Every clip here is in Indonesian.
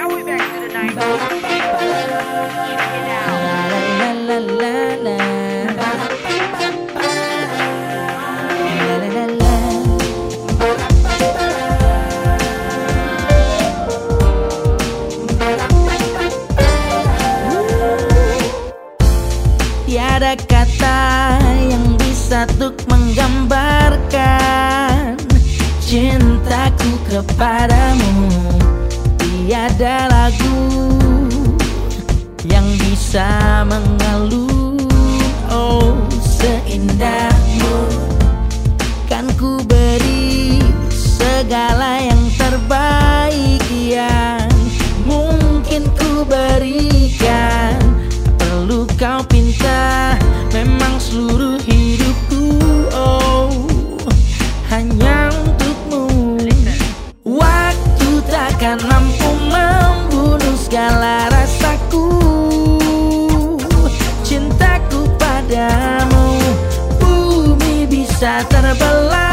Now we're back to the La, la, la, la, la. Tiada kata yang bisa menggambarkan cintaku kepadamu. membunuh segala rasaku. Cintaku padamu Bumi bisa terbelah.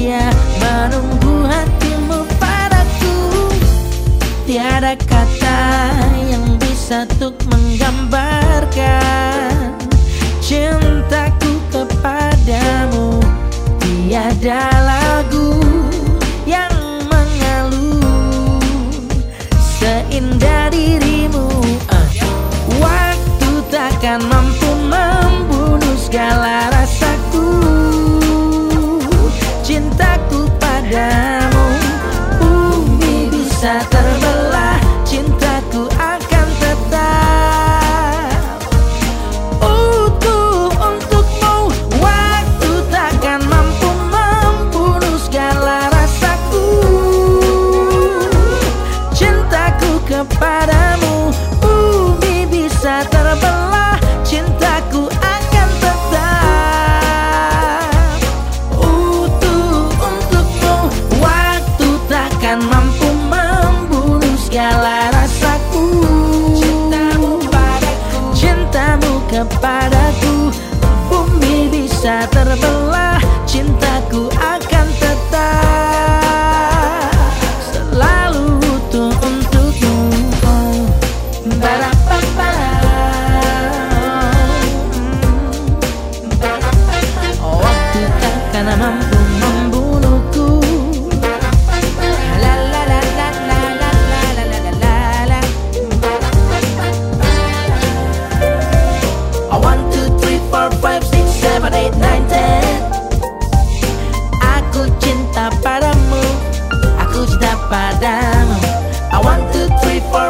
setia Menunggu hatimu padaku. Tiada kata yang bisa untuk menggambarkan Cintaku kepadamu. Tiada lagu yang mengalun Seindah dirimu. Ah, Waktu takkan mampu padamu. Bumi bisa Takkan mampu membunuh segala rasaku. Cintamu padaku. Cintamu kepadaku. Bumi bisa terbelah. Cintaku akan tetap. step by down. I want two, three, four.